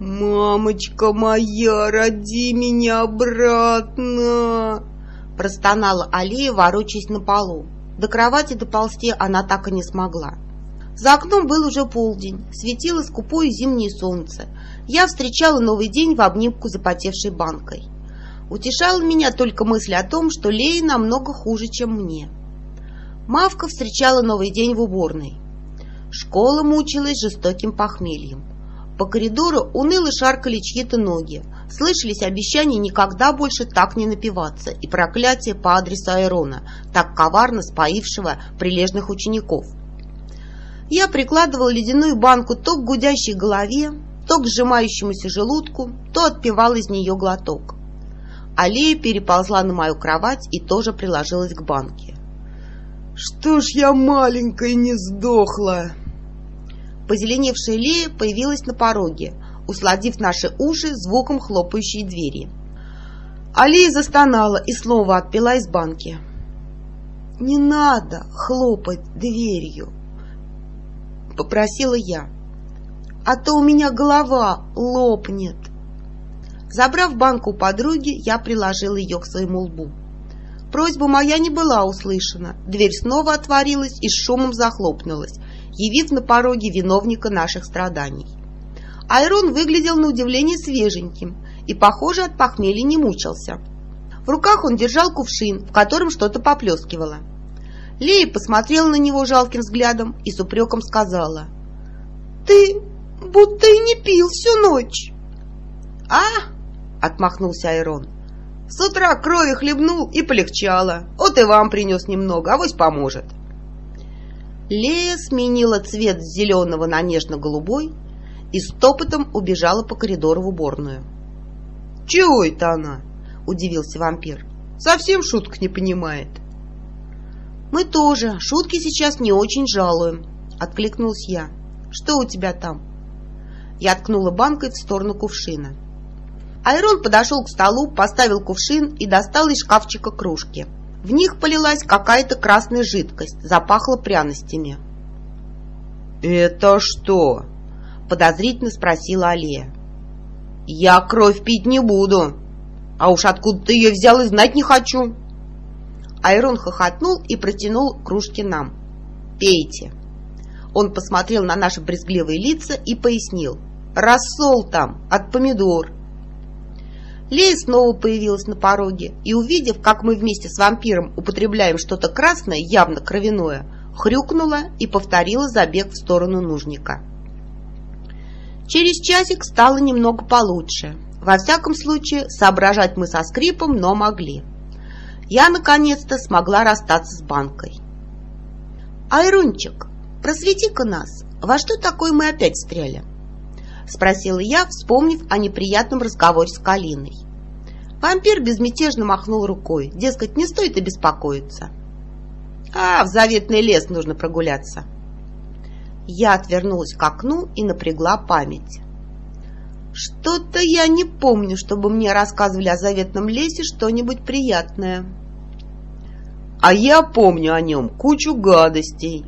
«Мамочка моя, роди меня обратно!» Простонала Алия, ворочаясь на полу. До кровати доползти она так и не смогла. За окном был уже полдень, светило скупое зимнее солнце. Я встречала новый день в обнимку запотевшей банкой. Утешала меня только мысль о том, что Лея намного хуже, чем мне. Мавка встречала новый день в уборной. Школа мучилась жестоким похмельем. По коридору уныло шаркали чьи-то ноги. Слышались обещания никогда больше так не напиваться и проклятия по адресу Айрона, так коварно споившего прилежных учеников. Я прикладывала ледяную банку то к гудящей голове, то к сжимающемуся желудку, то отпивала из нее глоток. Алия переползла на мою кровать и тоже приложилась к банке. «Что ж я маленькая не сдохла?» Позеленевшая Лея появилась на пороге, усладив наши уши звуком хлопающей двери. Алия застонала и снова отпила из банки. «Не надо хлопать дверью!» — попросила я. «А то у меня голова лопнет!» Забрав банку у подруги, я приложила ее к своему лбу. Просьба моя не была услышана. Дверь снова отворилась и с шумом захлопнулась, явив на пороге виновника наших страданий. Айрон выглядел на удивление свеженьким и, похоже, от похмелья не мучился. В руках он держал кувшин, в котором что-то поплескивало. Лея посмотрела на него жалким взглядом и с упреком сказала. «Ты будто и не пил всю ночь!» «А!» — отмахнулся Айрон. «С утра крови хлебнул и полегчало. Вот и вам принес немного, авось поможет». Лея сменила цвет с зеленого на нежно-голубой и стопотом убежала по коридору в уборную. «Чего это она?» — удивился вампир. «Совсем шуток не понимает». «Мы тоже. Шутки сейчас не очень жалуем», — откликнулась я. «Что у тебя там?» Я ткнула банкой в сторону кувшина. Айрон подошел к столу, поставил кувшин и достал из шкафчика кружки. В них полилась какая-то красная жидкость, запахло пряностями. «Это что?» — подозрительно спросила Алия. «Я кровь пить не буду, а уж откуда ты ее взял и знать не хочу». Айрон хохотнул и протянул кружки нам. «Пейте». Он посмотрел на наши брезгливые лица и пояснил. «Рассол там, от помидор». Лея снова появилась на пороге и, увидев, как мы вместе с вампиром употребляем что-то красное, явно кровяное, хрюкнула и повторила забег в сторону нужника. Через часик стало немного получше. Во всяком случае, соображать мы со скрипом, но могли. Я, наконец-то, смогла расстаться с банкой. «Айрунчик, просвети-ка нас, во что такое мы опять встряли?» Спросила я, вспомнив о неприятном разговоре с Калиной. Вампир безмятежно махнул рукой. Дескать, не стоит и беспокоиться. А, в заветный лес нужно прогуляться. Я отвернулась к окну и напрягла память. Что-то я не помню, чтобы мне рассказывали о заветном лесе что-нибудь приятное. А я помню о нем кучу гадостей.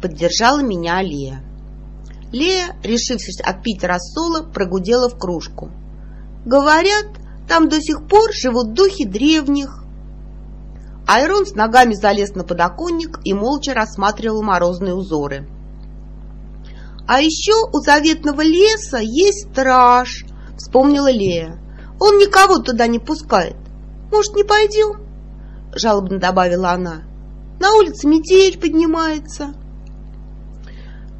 Поддержала меня Лея. Лея, решившись отпить рассола, прогудела в кружку. Говорят, там до сих пор живут духи древних. Айрон с ногами залез на подоконник и молча рассматривал морозные узоры. «А еще у заветного леса есть страж», — вспомнила Лея. «Он никого туда не пускает. Может, не пойдем?» — жалобно добавила она. «На улице метель поднимается».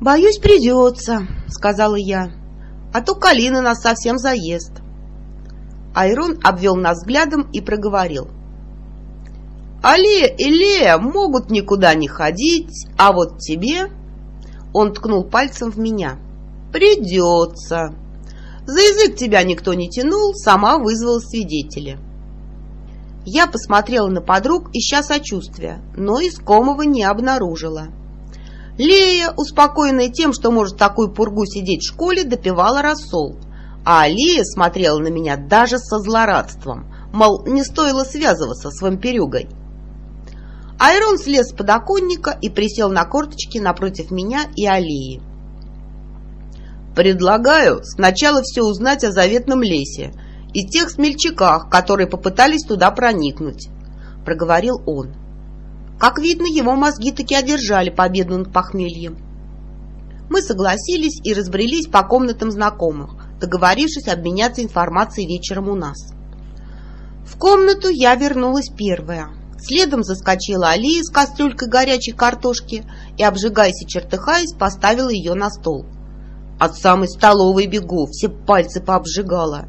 «Боюсь, придется», — сказала я. «А то Калина нас совсем заест». Айрон обвел нас взглядом и проговорил. «Алия и Лея могут никуда не ходить, а вот тебе...» Он ткнул пальцем в меня. «Придется. За язык тебя никто не тянул, сама вызвала свидетеля». Я посмотрела на подруг, ища сочувствия, но искомого не обнаружила. Лея, успокоенная тем, что может такую пургу сидеть в школе, допивала рассол – а Алия смотрела на меня даже со злорадством, мол, не стоило связываться с вампирюгой. Айрон слез с подоконника и присел на корточки напротив меня и Алии. Предлагаю сначала все узнать о заветном лесе и тех смельчаках, которые попытались туда проникнуть, проговорил он. Как видно, его мозги таки одержали победу над похмельем. Мы согласились и разбрелись по комнатам знакомых, договорившись обменяться информацией вечером у нас. В комнату я вернулась первая. Следом заскочила Алия с кастрюлькой горячей картошки и, обжигаясь и чертыхаясь, поставила ее на стол. От самой столовой бегу, все пальцы пообжигала.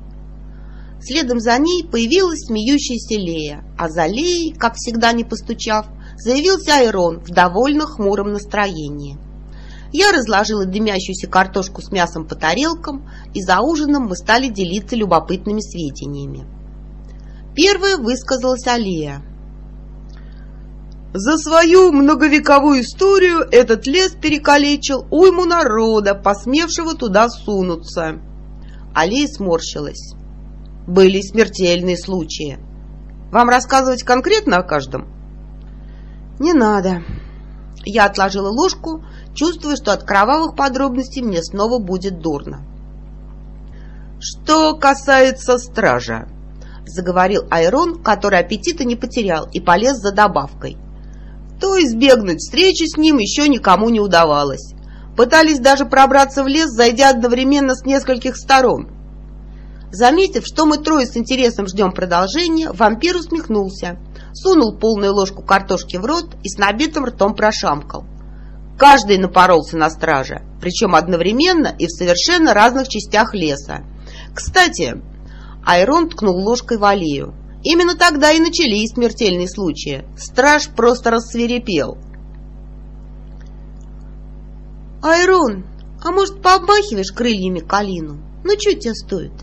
Следом за ней появилась смеющаяся Лея, а за Леей, как всегда не постучав, заявился Айрон в довольно хмуром настроении. Я разложила дымящуюся картошку с мясом по тарелкам, и за ужином мы стали делиться любопытными сведениями. Первая высказалась Алия. За свою многовековую историю этот лес перекалечил уйму народа, посмевшего туда сунуться. Алия сморщилась. Были смертельные случаи. Вам рассказывать конкретно о каждом? Не надо. Я отложила ложку, чувствуя, что от кровавых подробностей мне снова будет дурно. Что касается стража, заговорил Айрон, который аппетита не потерял и полез за добавкой – то избегнуть встречи с ним еще никому не удавалось. Пытались даже пробраться в лес, зайдя одновременно с нескольких сторон. Заметив, что мы трое с интересом ждем продолжения, вампир усмехнулся, сунул полную ложку картошки в рот и с набитым ртом прошамкал. Каждый напоролся на страже, причем одновременно и в совершенно разных частях леса. Кстати, Айрон ткнул ложкой в аллею. Именно тогда и начались смертельные случаи. Страж просто рассверепел. «Айрон, а может, пообмахиваешь крыльями калину? Ну, что тебе стоит?»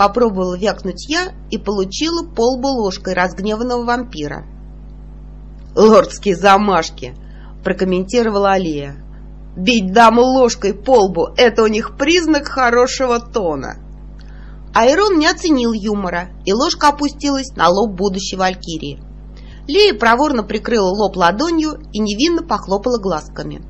Попробовала вякнуть я и получила полбу ложкой разгневанного вампира. «Лордские замашки!» – прокомментировала Алия. «Бить даму ложкой по лбу – это у них признак хорошего тона!» Айрон не оценил юмора, и ложка опустилась на лоб будущей валькирии. Лея проворно прикрыла лоб ладонью и невинно похлопала глазками.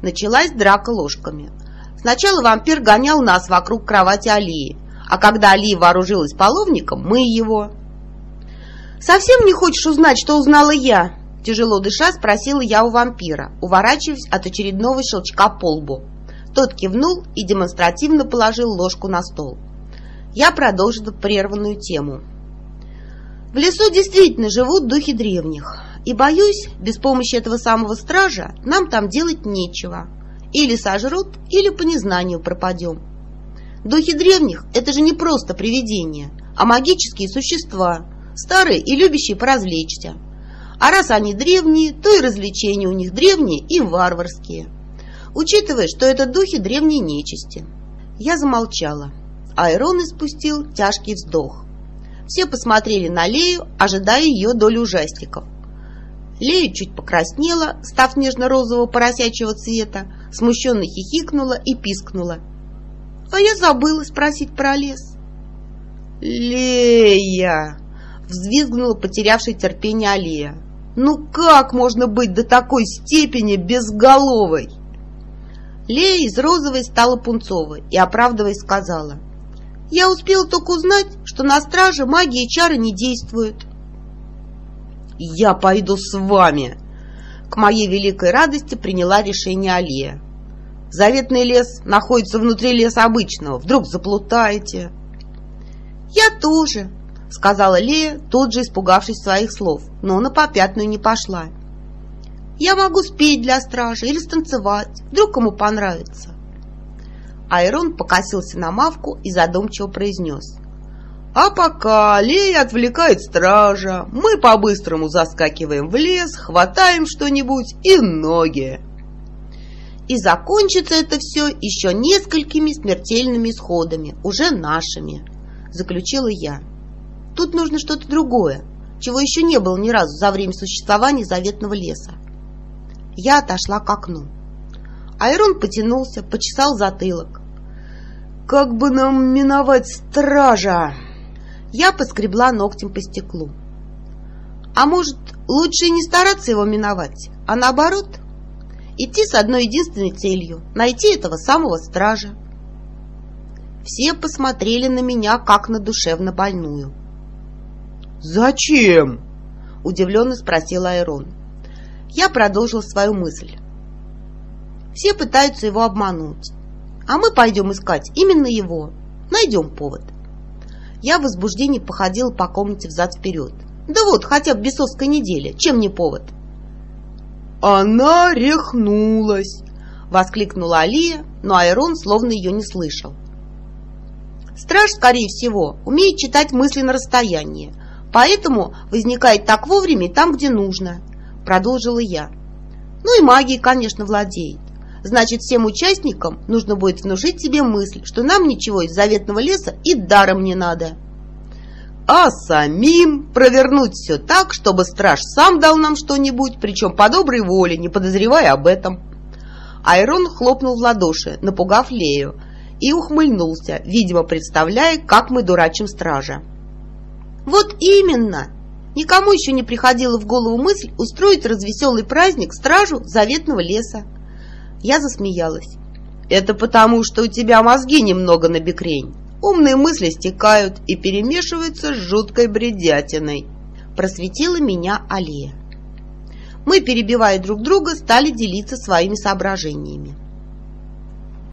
Началась драка ложками. Сначала вампир гонял нас вокруг кровати Алии, а когда Алия вооружилась половником, мы его. «Совсем не хочешь узнать, что узнала я?» Тяжело дыша спросила я у вампира, уворачиваясь от очередного щелчка по лбу. Тот кивнул и демонстративно положил ложку на стол я продолжила прерванную тему. В лесу действительно живут духи древних, и, боюсь, без помощи этого самого стража нам там делать нечего. Или сожрут, или по незнанию пропадем. Духи древних – это же не просто привидения, а магические существа, старые и любящие поразвлечься. А раз они древние, то и развлечения у них древние и варварские. Учитывая, что это духи древней нечисти. Я замолчала. Айрон испустил тяжкий вздох. Все посмотрели на Лею, ожидая ее доли ужастиков. Лея чуть покраснела, став нежно-розового поросячьего цвета, смущенно хихикнула и пискнула. А я забыла спросить про лес. «Лея!» — взвизгнула потерявшая терпение Алия. «Ну как можно быть до такой степени безголовой?» Лея из розовой стала пунцовой и, оправдываясь, сказала. Я успел только узнать, что на страже магии и чары не действуют. «Я пойду с вами!» К моей великой радости приняла решение Алия. «Заветный лес находится внутри леса обычного. Вдруг заплутаете?» «Я тоже», — сказала Лея, тут же испугавшись своих слов, но на попятную не пошла. «Я могу спеть для стражи или станцевать. Вдруг кому понравится». Айрон покосился на Мавку и задумчиво произнес. «А пока Лея отвлекает стража, мы по-быстрому заскакиваем в лес, хватаем что-нибудь и ноги». И закончится это все еще несколькими смертельными исходами, уже нашими, заключила я. Тут нужно что-то другое, чего еще не было ни разу за время существования заветного леса. Я отошла к окну. Айрон потянулся, почесал затылок. «Как бы нам миновать стража?» Я поскребла ногтем по стеклу. «А может, лучше и не стараться его миновать, а наоборот, идти с одной единственной целью — найти этого самого стража?» Все посмотрели на меня, как на душевно больную. «Зачем?» — удивленно спросил Айрон. Я продолжил свою мысль. Все пытаются его обмануть, а мы пойдем искать именно его. Найдем повод. Я в возбуждении походила по комнате взад-вперед. Да вот, хотя бы бесовская неделя, чем не повод? «Она рехнулась!» — воскликнула Алия, но Айрон словно ее не слышал. Страж, скорее всего, умеет читать мысли на расстоянии, поэтому возникает так вовремя там, где нужно, продолжила я. Ну и магией, конечно, владеет. Значит, всем участникам нужно будет внушить себе мысль, что нам ничего из заветного леса и даром не надо. А самим провернуть все так, чтобы страж сам дал нам что-нибудь, причем по доброй воле, не подозревая об этом. Айрон хлопнул в ладоши, напугав Лею, и ухмыльнулся, видимо, представляя, как мы дурачим стража. «Вот именно!» Никому еще не приходила в голову мысль устроить развеселый праздник стражу заветного леса. Я засмеялась. «Это потому, что у тебя мозги немного набекрень. Умные мысли стекают и перемешиваются с жуткой бредятиной», просветила меня Алия. Мы, перебивая друг друга, стали делиться своими соображениями.